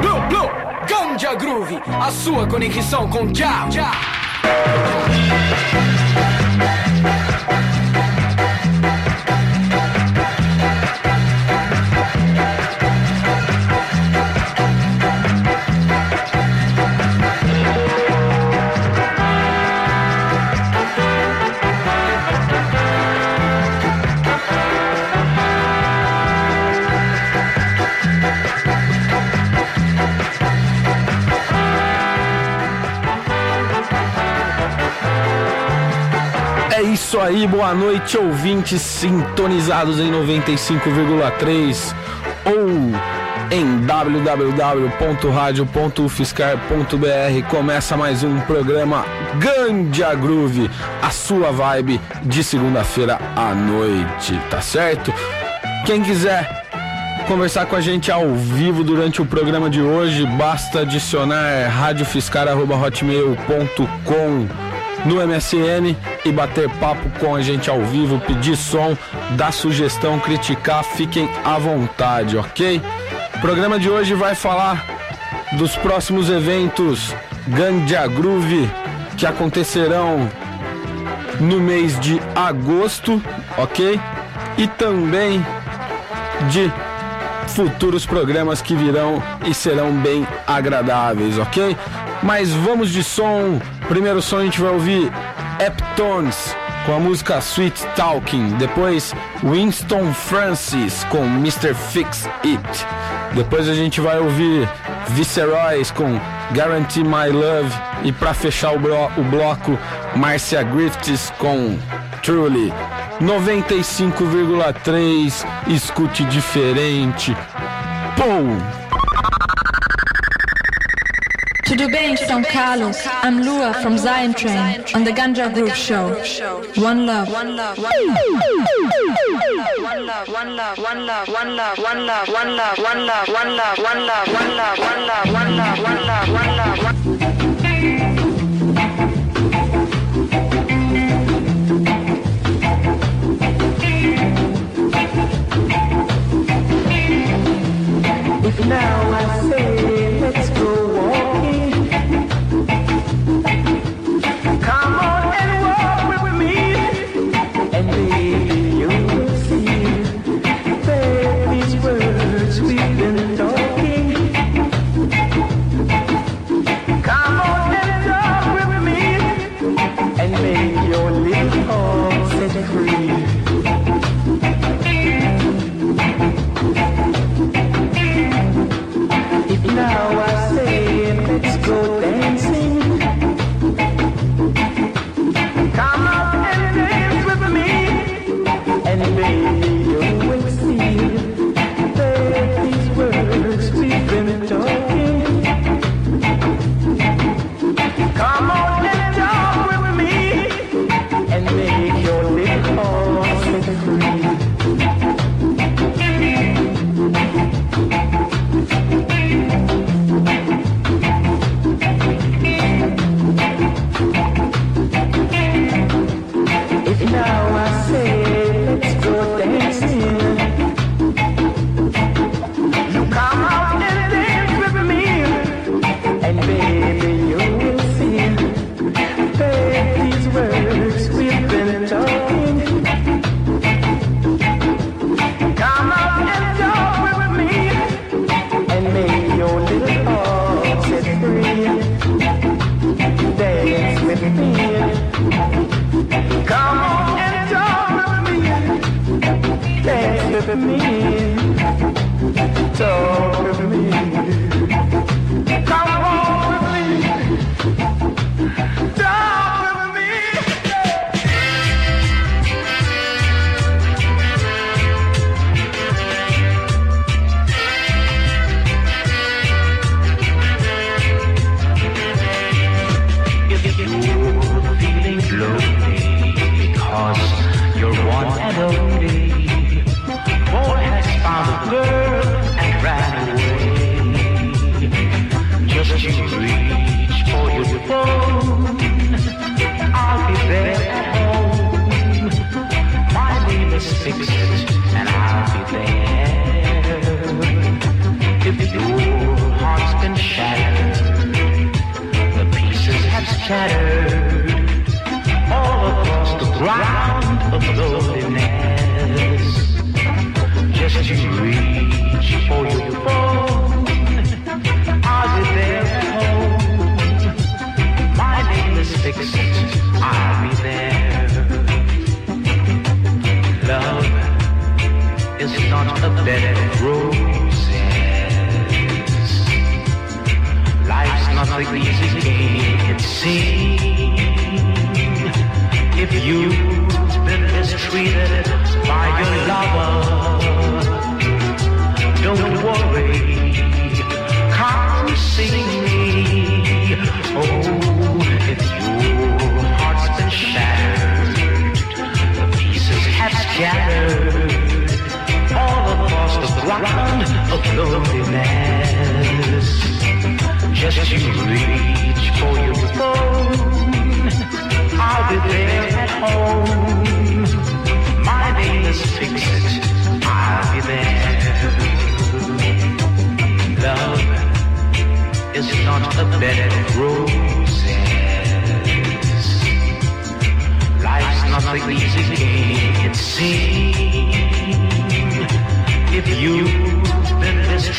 Blue, Blue, Ganja Groove, a sua conexão com Jah. É aí, boa noite, ouvintes sintonizados em 95,3 ou em www.radio.ufscar.br. Começa mais um programa Gandia Groove, a sua vibe de segunda-feira à noite, tá certo? Quem quiser conversar com a gente ao vivo durante o programa de hoje, basta adicionar radiofiscar.hotmail.com no MSN e bater papo com a gente ao vivo, pedir som, dar sugestão, criticar, fiquem à vontade, ok? O programa de hoje vai falar dos próximos eventos Gandia Groove que acontecerão no mês de agosto, ok? E também de futuros programas que virão e serão bem agradáveis, ok? Mas vamos de som. Primeiro som a gente vai ouvir Eptones com a música Sweet Talking. Depois Winston Francis com Mr. Fix It. Depois a gente vai ouvir Viceroys com Guarantee My Love. E para fechar o, o bloco, Marcia Griffiths com Truly. 95,3 escute diferente. Pum! Tudo bem, São Carlos? I'm Lua from Zion Train on the Ganja Groove Show. One love. One love. One love. One love. One love. One love. One love. One love. One love. One love. One love. One love. One love. One love. One love. One love. One love. If now I say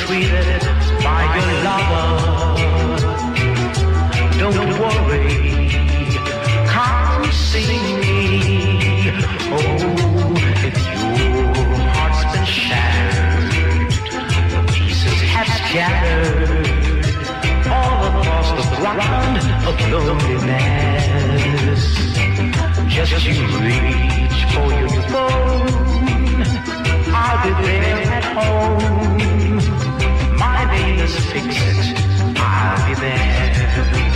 treated by your lover. Don't worry, come see me. Oh, if your heart's been shattered, the pieces have scattered all across the ground of loneliness. Just you reach for your phone. I'll be there at home fix it. I'll be there.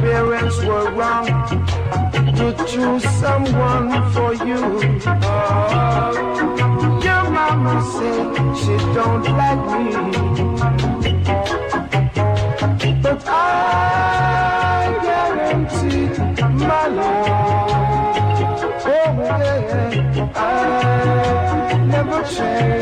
parents were wrong to choose someone for you. Oh, your mama said she don't like me, but I guarantee my love. Oh yeah, I never change.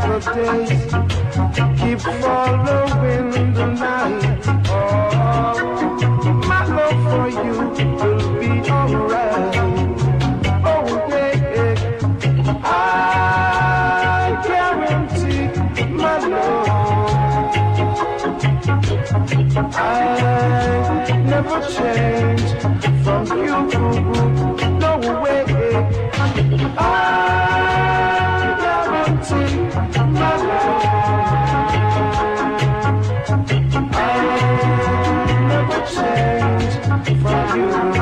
of days keep following Thank you.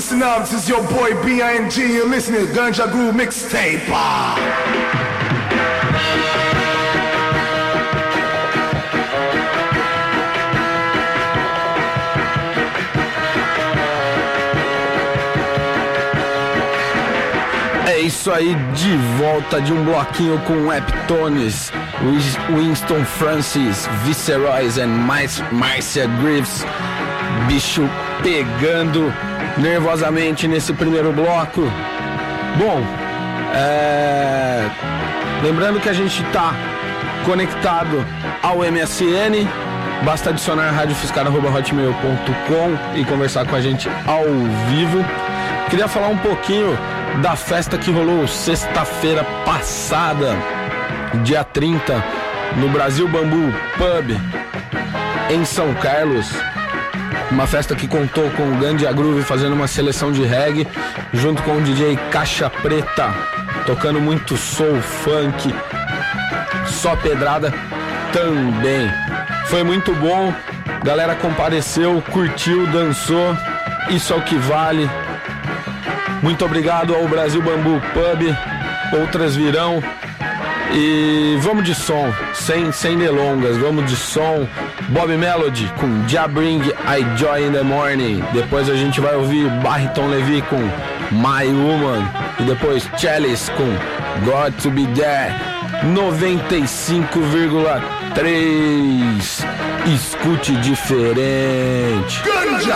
Listen up, this is your boy B.I.N.G. You're listening to Ganja Groove Mixtape. Ah. É isso aí, de volta de um bloquinho com Eptones, Winston Francis, Viceroys and Mar- Marcia Greaves. Bicho pegando nervosamente nesse primeiro bloco. Bom, é... lembrando que a gente tá conectado ao MSN. Basta adicionar radiofiscal.hotmail.com e conversar com a gente ao vivo. Queria falar um pouquinho da festa que rolou sexta-feira passada, dia 30, no Brasil Bambu Pub, em São Carlos. Uma festa que contou com o Gandia Groove fazendo uma seleção de reggae, junto com o DJ Caixa Preta, tocando muito soul, funk, só pedrada também. Foi muito bom, galera compareceu, curtiu, dançou, isso é o que vale. Muito obrigado ao Brasil Bambu Pub, outras virão. E vamos de som, sem, sem delongas, vamos de som. Bob Melody com Ja Bring I Joy in the Morning. Depois a gente vai ouvir Barrington Levy com My Woman. E depois Chalice com God to Be There. 95,3. Escute diferente. Ganja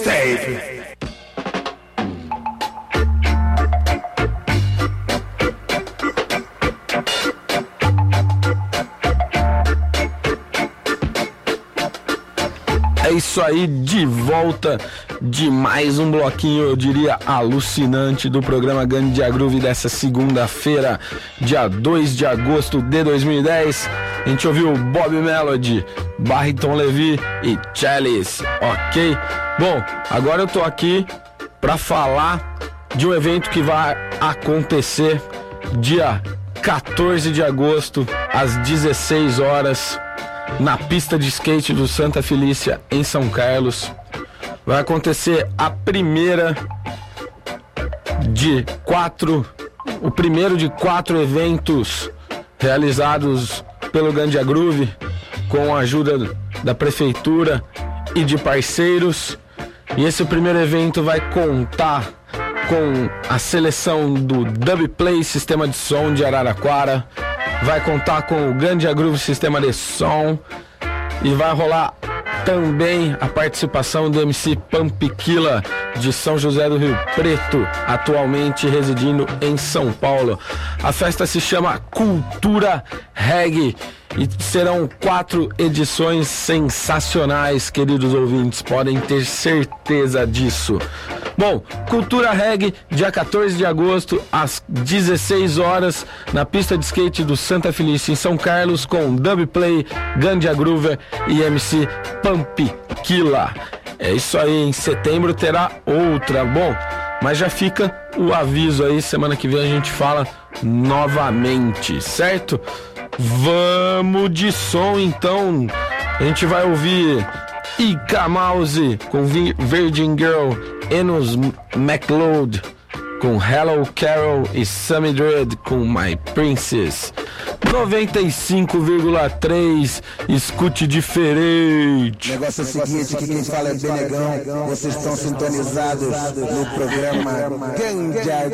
Mixtape. É isso aí, de volta de mais um bloquinho, eu diria, alucinante do programa Gandia Groove dessa segunda-feira, dia 2 de agosto de 2010. A gente ouviu Bob Melody, Barrington Levy e Chalice, ok? Bom, agora eu tô aqui para falar de um evento que vai acontecer dia 14 de agosto, às 16 horas, na pista de skate do Santa Felícia, em São Carlos. Vai acontecer a primeira de quatro, o primeiro de quatro eventos realizados pelo Gandia Groove com a ajuda da prefeitura e de parceiros. E esse primeiro evento vai contar com a seleção do Dub Play Sistema de Som de Araraquara, vai contar com o Gandia Groove Sistema de Som e vai rolar também a participação do MC Pampiquila de São José do Rio Preto, atualmente residindo em São Paulo. A festa se chama Cultura Reggae e serão quatro edições sensacionais, queridos ouvintes, podem ter certeza disso. Bom, Cultura Reggae, dia 14 de agosto, às 16 horas, na pista de skate do Santa Felícia, em São Carlos, com Dub Play, Gandia Groover e MC Pump Killa. É isso aí, em setembro terá outra. Bom, mas já fica o aviso aí, semana que vem a gente fala novamente, certo? Vamos de som então. A gente vai ouvir Ika Mouse com Vi- Virgin Girl, Enos McLeod com Hello Carol e Sammy Dread com My Princess. 95,3 escute diferente. Negócio é o seguinte, que quem fala é Benegão, vocês estão sintonizados no programa Ganja.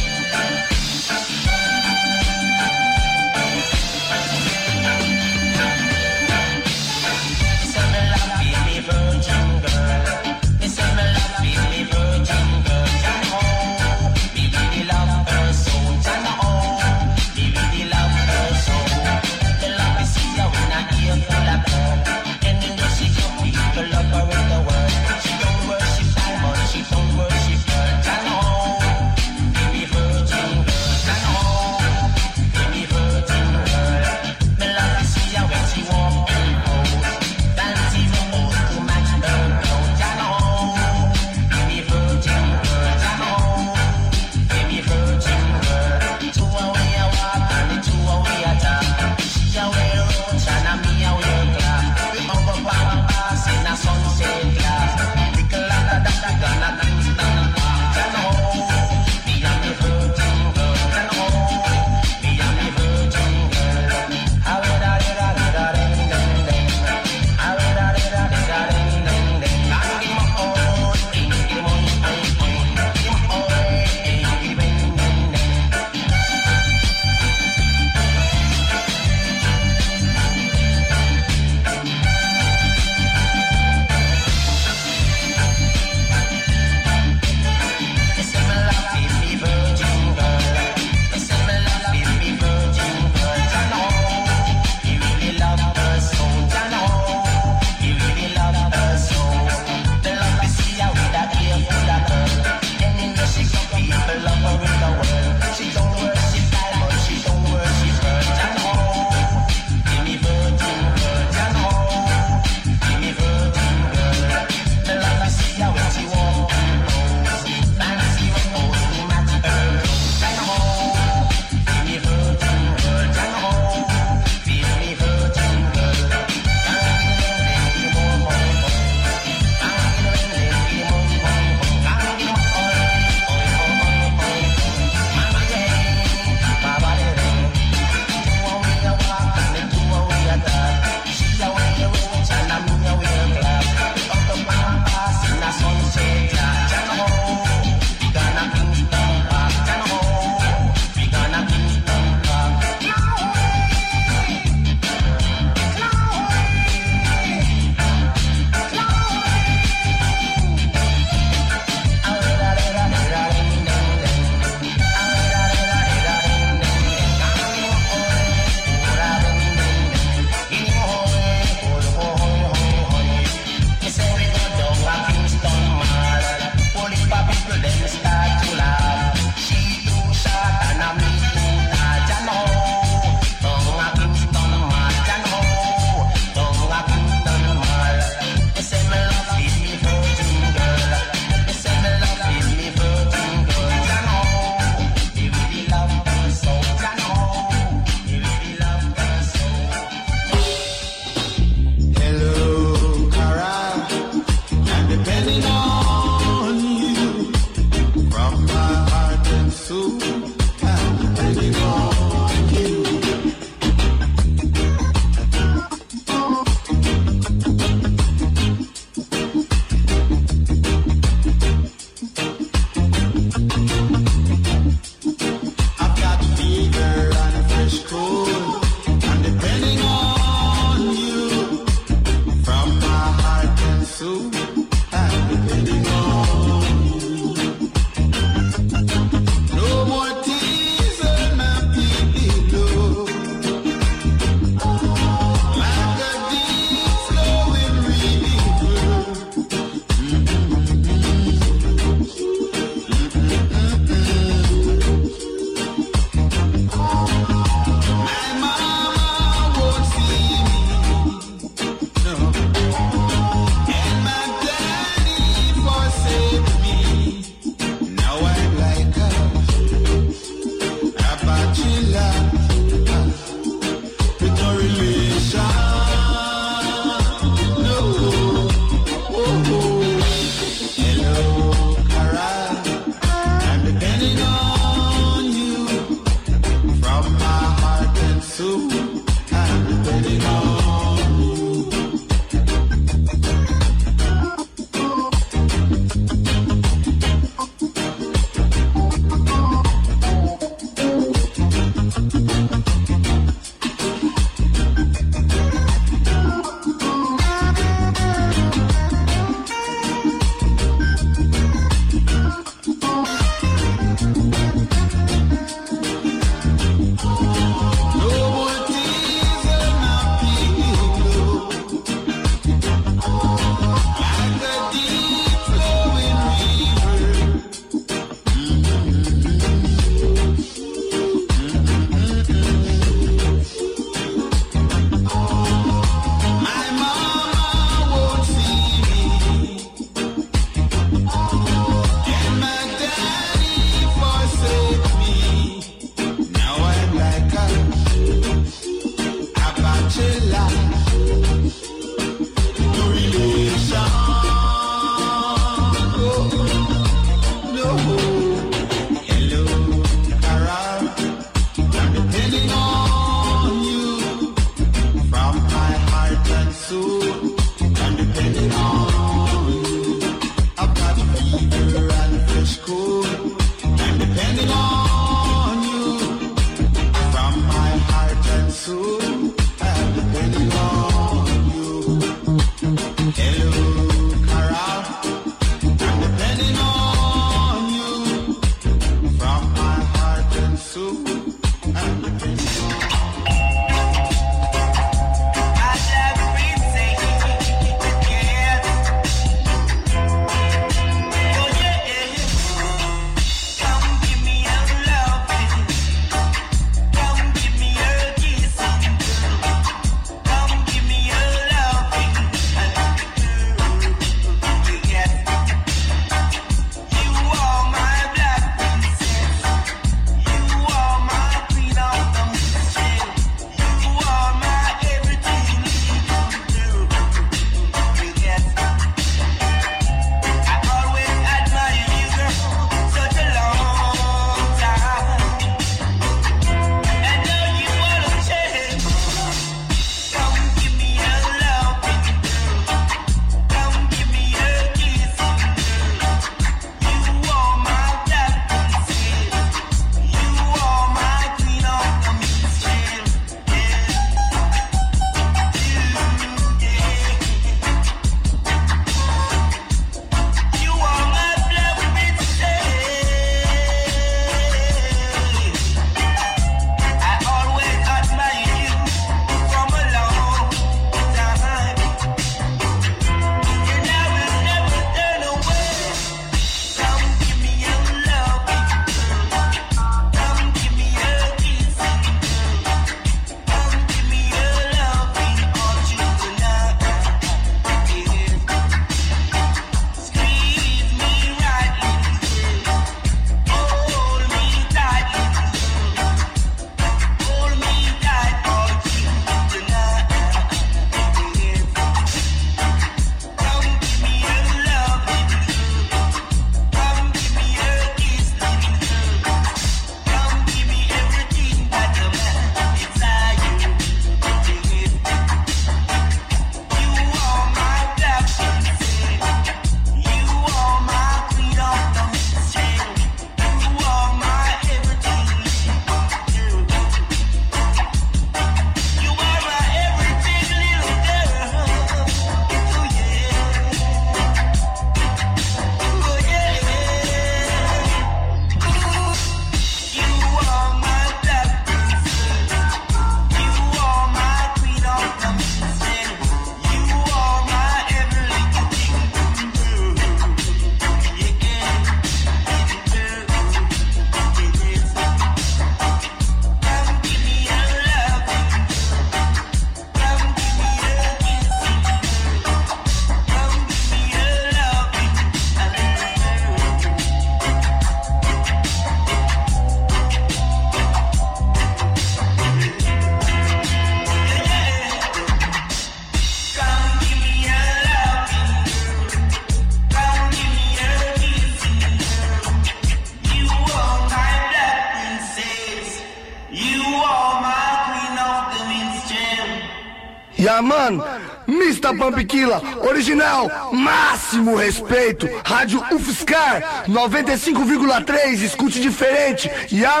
Pampiquila, original, máximo respeito. Rádio UFSCar, 95,3, escute diferente. Yeah,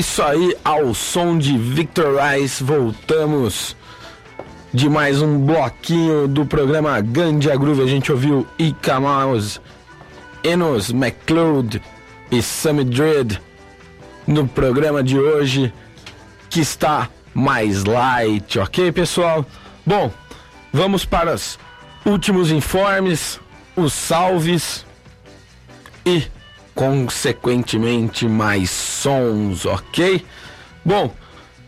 isso aí, ao som de Victor Rice, voltamos de mais um bloquinho do programa Gandia Groove. A gente ouviu Ika Enos McLeod e Sammy Dread no programa de hoje, que está mais light, ok, pessoal? Bom, vamos para os últimos informes, os salves e consequentemente mais sons, ok? Bom,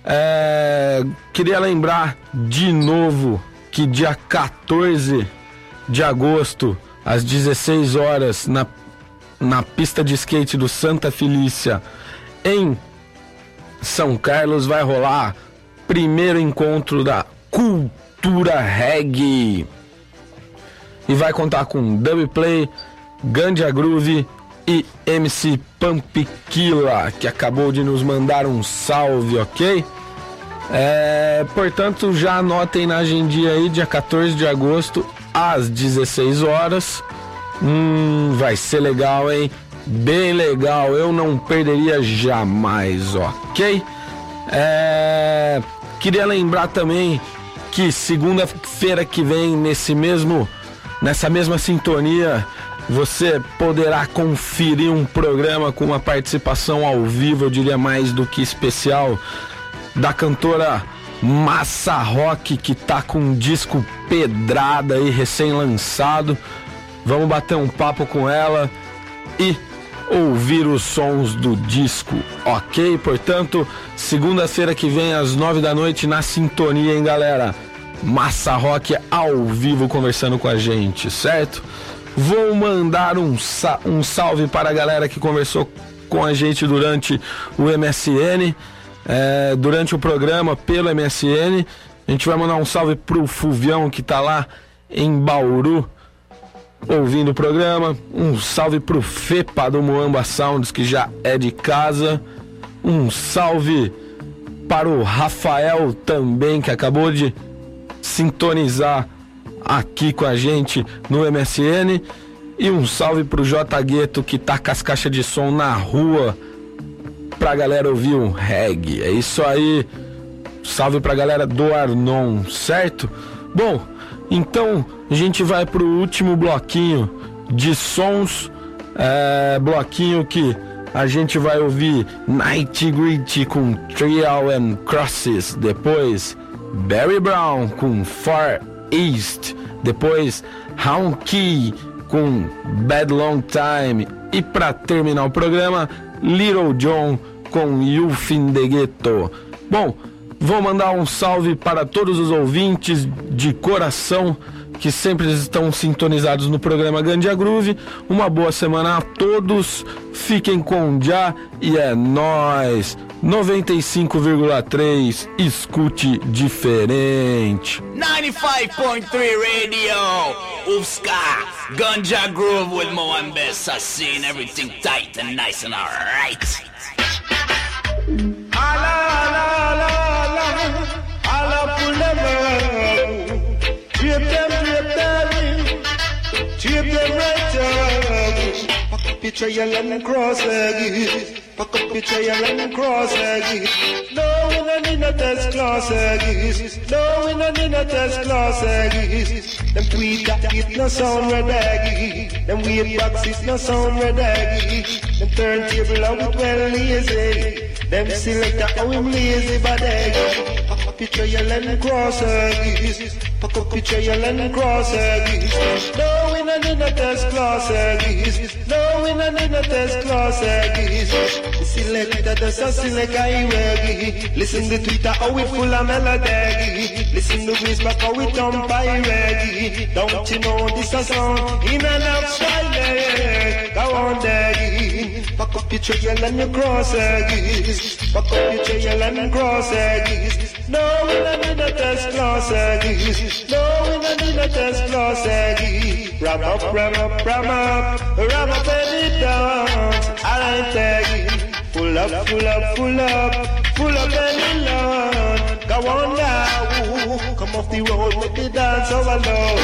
é, queria lembrar de novo que dia 14 de agosto, às 16 horas, na, na pista de skate do Santa Felícia, em São Carlos, vai rolar primeiro encontro da cultura reggae. E vai contar com Dub Play, Gandia Groove e MC Pampiquila, que acabou de nos mandar um salve, ok? É, portanto, já anotem na agendinha aí, dia 14 de agosto, às 16 horas. Hum, vai ser legal, hein? Bem legal, eu não perderia jamais, ok? É, queria lembrar também que segunda-feira que vem, nesse mesmo, nessa mesma sintonia, você poderá conferir um programa com uma participação ao vivo, eu diria mais do que especial, da cantora Massa Rock, que tá com um disco pedrada aí, recém-lançado. Vamos bater um papo com ela e ouvir os sons do disco, ok? Portanto, segunda-feira que vem, às nove da noite, na sintonia, hein, galera? Massa Rock ao vivo conversando com a gente, certo? Vou mandar um, um salve para a galera que conversou com a gente durante o MSN, é, durante o programa pelo MSN. A gente vai mandar um salve pro Fuvião que tá lá em Bauru ouvindo o programa. Um salve pro Fepa do Moamba Sounds que já é de casa. Um salve para o Rafael também que acabou de sintonizar aqui com a gente no MSN. E um salve pro J Gueto que tá com as caixas de som na rua pra galera ouvir um reggae. É isso aí. Salve pra galera do Arnon, certo? Bom, então a gente vai pro último bloquinho de sons. É, bloquinho que a gente vai ouvir Night Grit com Trial and Crosses. Depois Barry Brown com Far East. Depois Hound Key com Bad Long Time. E para terminar o programa, Little John com Youth in the Ghetto. Bom, vou mandar um salve para todos os ouvintes de coração que sempre estão sintonizados no programa Gandia Groove. Uma boa semana a todos. Fiquem com Já e é nós. 95,3 escute diferente. 95.3 Radio, Ufska, Ganja Groove with Mo and Bess. I seen everything tight and nice and alright. Pack up your trail and cross leggy. Pack up trail and cross leggy. No, we no need no test class leggy. No, we no need no test class leggy. Them tweet that it no sound red baggy. Them weird boxes no sound red baggy. Them turntable out well lazy. Them selector how him lazy but eggy. Trail and cross geese. Pack up your trail and cross eh, geese. No, we no need no test class eh, geese. No, we no need no test class geese. The selector does a select highway. Listen to Twitter how we full of melody. Listen to Grace back how we jump by reggae. Don't you know this a song in and out style? Eh. Go on there. Pack up your trail and your cross geese. Pack up your trail and cross geese. No, we no need no test class geese. No, we no need no test class geese. Ram up, ram up, ram up, ram up any dance. I ain't tagging. Full up, full up, full up, full up any land. Go on now, come off the road, make the dance over low.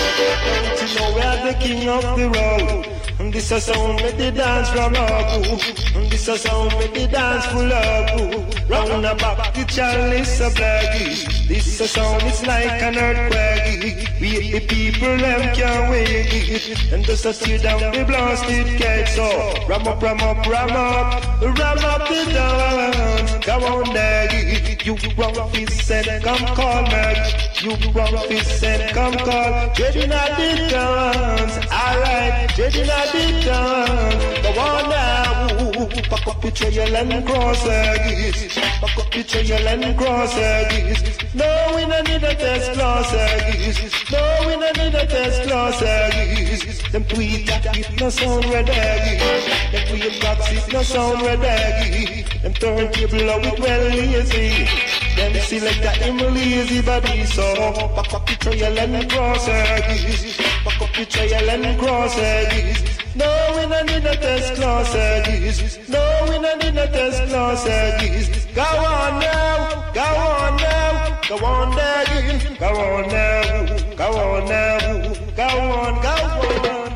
Don't you know we're the king of the road? And this a sound make the dance from. And this a sound make the dance full up. Round about the chalice a blaggy. This a sound is like an earthquake. We the people them can't wait. And just a tear down the blasted cake. So ram up, ram up, ram up, ram up the dance. Come on, Daggy. You wrong fist and come call me. You wrong fist and come call. Not dance. Alright, ready not the dance. Go on now. Pack up your trail and cross geese. Pack up your trail and cross geese. No, we no need a test class geese. No, we no need a test class geese. Them tweet that it no sound red geese. Them tweet box it no sound red geese. Them turntable out it well lazy. Them select that him lazy body so pack up your trail and cross geese. Pack up your trail and cross geese. No, we no need no test class geese. No, we no need no test class geese. Go on now, go on now, go on there, go on now, go on now, go on, go on.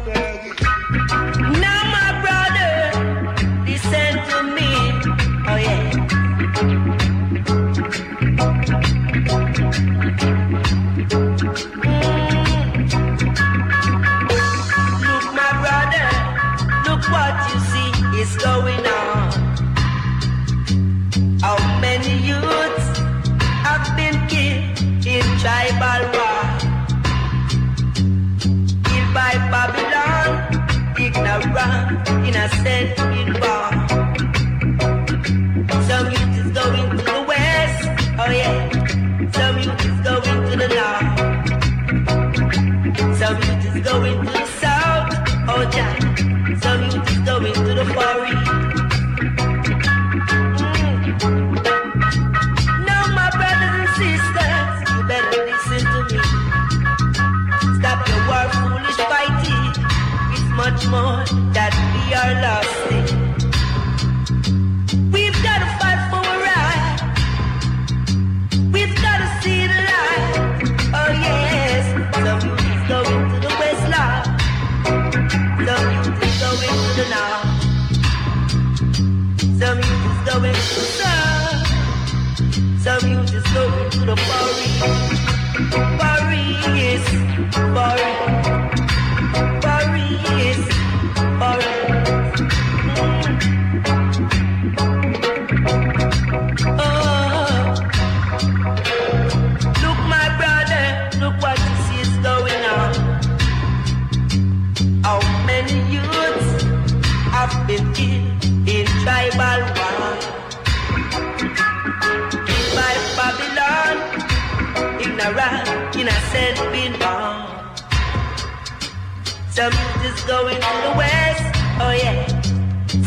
Is going to the west, oh yeah.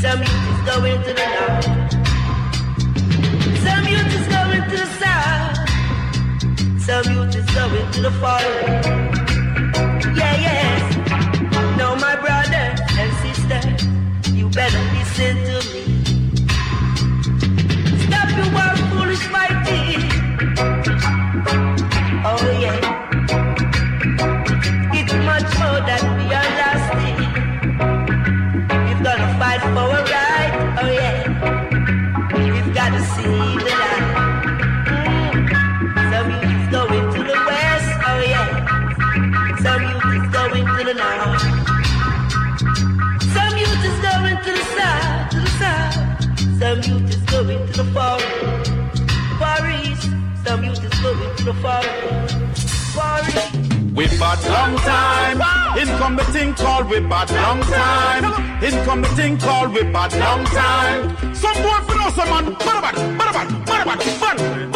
Some youth is going to the north. Some youth is going to the south. Some youth is going to the far. Yeah, yes. No, my brother and sister, you better listen to me. Stop your war foolish fighting. South, to the south. Some youth is going to the far, far east. We bad long time. In come the thing called we bad long time. In come the thing called we bad long time. Some boy for know some man. Bad, bad bad, bad bad, bad bad.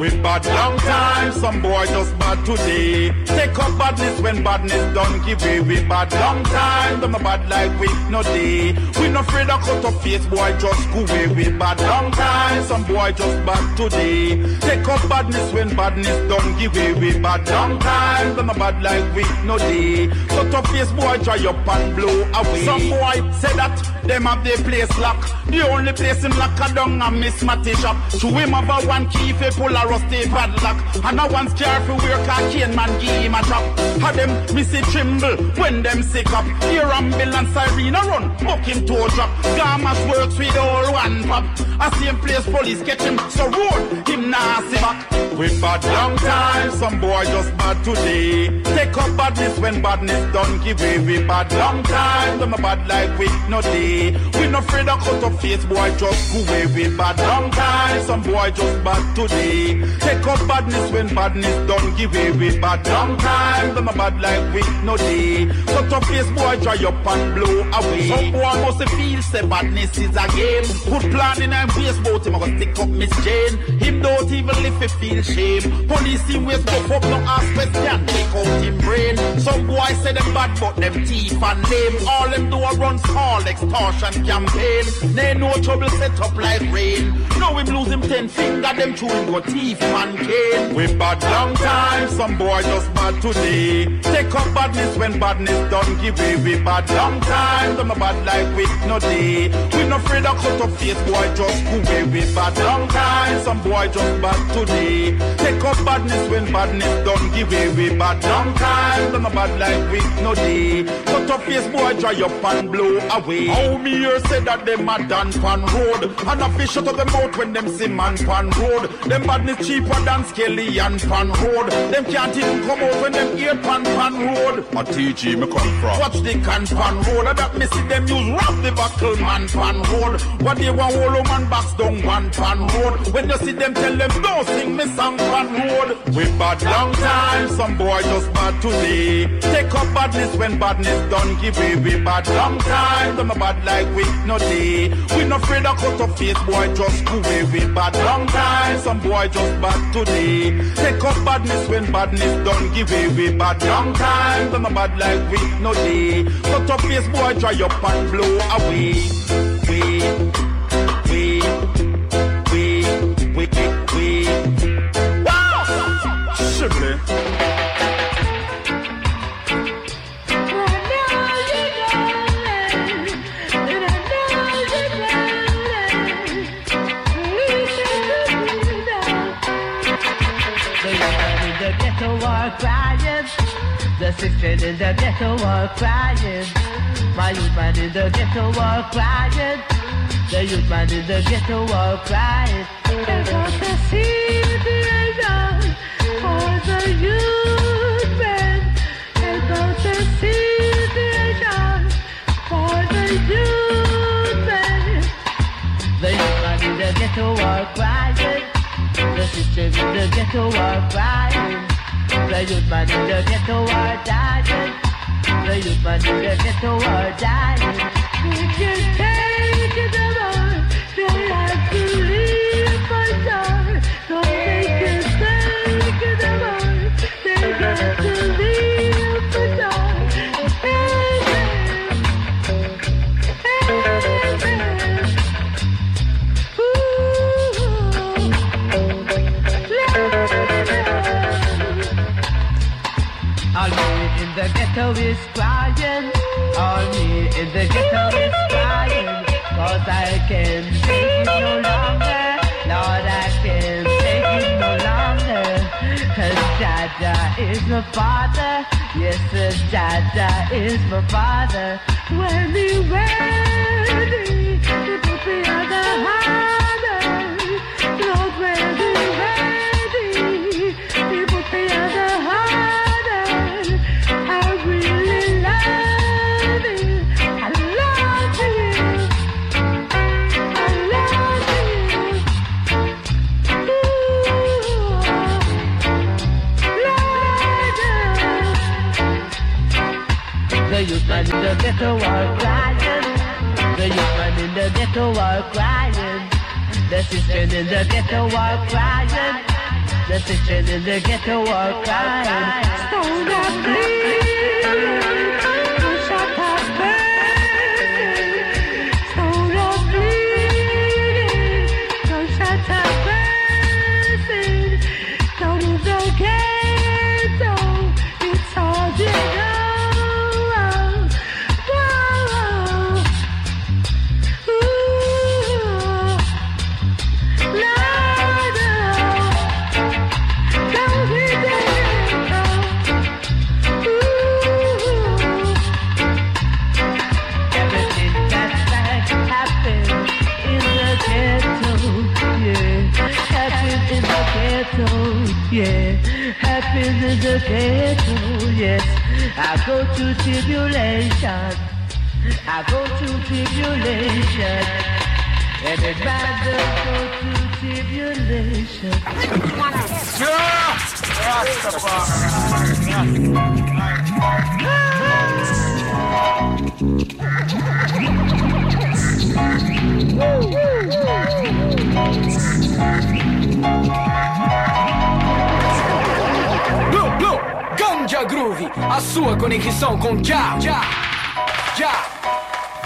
We bad long time. Some boy just bad today. Take up badness when badness done give way. We bad long time. Them a bad like we no day. We no afraid of cut up face boy just go away. We bad long time. Some boy just bad today. Take up badness when badness done give way. We bad long time. Them a bad like we no day. Cut up face boy try up and blow away. Some boy say that them have their place lock. The only place him lock a down a Miss Matty shop. To him have a one key if he pull a rusty padlock. And a one scare for wear cane man give him a chop. Had them missy tremble when them sick up. Hear ambulance siren a run, buck him toe drop. Gamas works with all one pop. A same place police catch him, so road him nasty back. We bad long time, some boy just bad today. Take up badness when badness done give way. We bad long time, them a bad like we no day. We no afraid of cut up face, boy just go away. We bad long time, some boy just bad today. Take up badness when badness done give way. We bad time, them a bad like we no day. Cut up face, boy dry up and blow away. Some boy must feel say badness is a game. Put plan in and face bout him, I go stick up Miss Jane. Him don't even if he feel shame. Police him waist go up, no ask question, take out him brain. Some boy say them bad, but them teeth and name. All them do a run small extortion campaign. They no trouble set up like rain. Now him lose him ten finger, them chew him go teeth man cane. We bad long time, some boy just bad today. Take up badness when badness done give way. We bad long time, them a bad like we no day. We no afraid of cut up face, boy just go away. We bad long time, some boy just bad today. Take up badness when badness done give way. We bad long time, them a bad like we no day. Cut up face, boy dry up and blow away. How me hear say that them a dance pan road, and a fish out of them mouth when them see man pan road. Them badness cheaper than Skelly and pan road. Them can't even come out when them ear pan pan road. A TG me come from. Watch the can pan road, I that me see them use rap the buckle man pan road. What they want hollow man box down one pan road. When you see them tell them don't sing me song pan road. We bad long time, some boy just bad today. Take up badness when badness done give way. We bad long time, them a bad like we no day. We no afraid of cut up face, boy just go away. We bad long time, some boy just bad today. Take up badness when badness done give way. We bad long time, them a bad like we no day. Cut up face, boy dry up and blow away. We, crying. The sister in the ghetto are crying. My youth man in the ghetto are crying. The youth man in the ghetto are crying. About the for the youth man. About the situation for the youth. The youth man in the ghetto are crying. The sisters in the ghetto are crying. The youth man in the ghetto are dying. The youth man in the ghetto are dying. Ghetto is crying. Me in the ghetto is crying. Cause I can't take it no longer. Lord, I can't take it no longer. Cause Jaja is my father. Yes, Jaja is my father. When he ready, the ghetto are crying. The youth man in the ghetto are crying. The sisters in the ghetto are crying. The sisters in the ghetto are crying. Stone up bleeding. The ghetto, yes. I go to tribulation. I go to tribulation. Everybody go to tribulation. Blue, Blue, Ganja Groove, a sua conexão com Já, Já, Já.